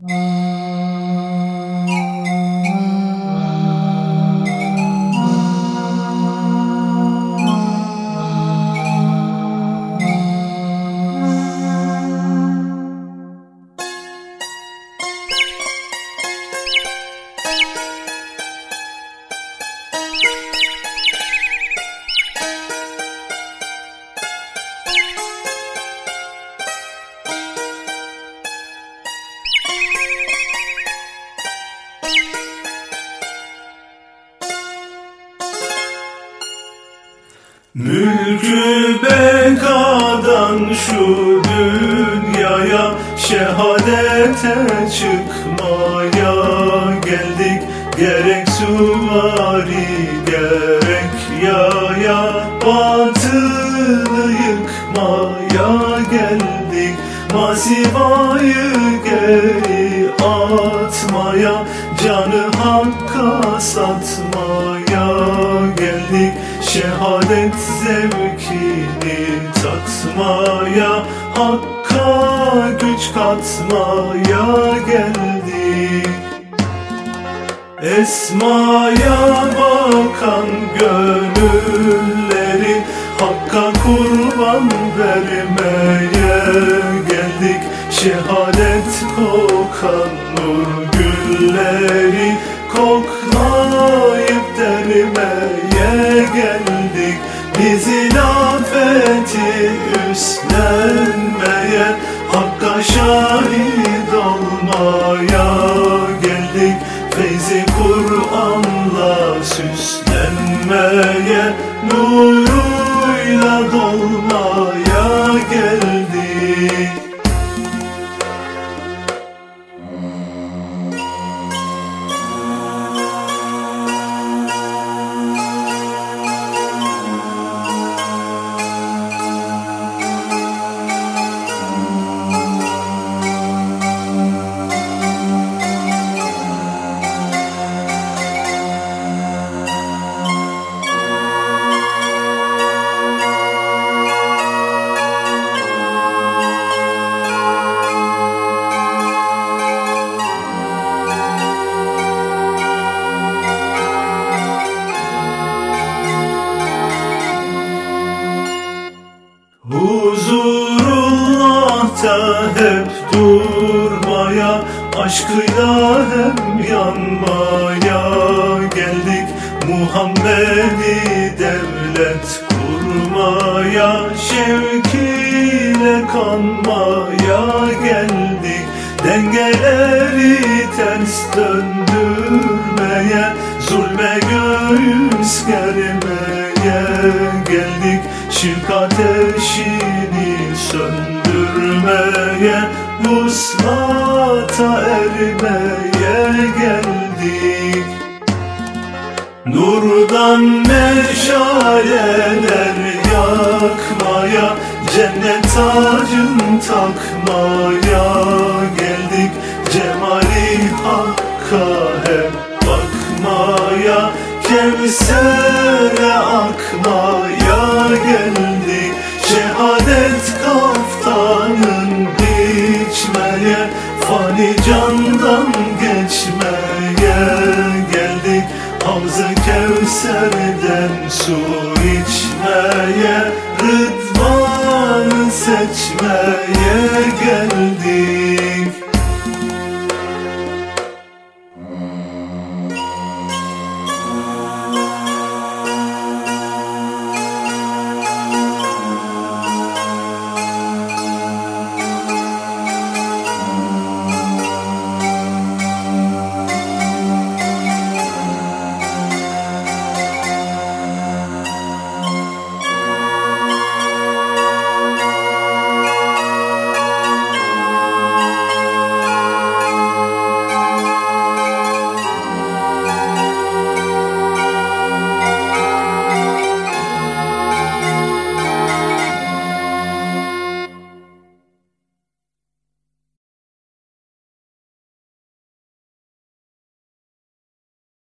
Mm-hmm. Mülkü bekadan şu dünyaya Şehadete çıkmaya geldik. Gerek suvari gerek yaya Batılı yıkmaya geldik. Masivayı geri atmaya Canı hakka satmaya Şehadet zevkini tatmaya Hakka güç katmaya geldik Esmaya bakan gönülleri Hakka kurban vermeye geldik. Şehadet kokan nur gülleri Koklayıp dermeye geldik. Biz ilafeti üstlenmeye Hakka şahit olmaya geldik. Feyzi Kur'an'la süslenmeye Nuruyla dolmaya Huzurullah'ta hep durmaya Aşkıyla hem yanmaya geldik. Muhammed'i devlet kurmaya Şevkiyle kanmaya geldik. Dengeleri ters döndürmeye Zulme göğüs germeye geldik. Şirk ateşini söndürmeye Vuslata ermeye geldik. Nurdan meşaleler yakmaya Cennet tacın takmaya geldik. Cemali Hakk'a hep bakmaya Kevser'e candan geçmeye geldik. Havzı Kevser'den su içmeye Rıdvan'ı seçmeye geldik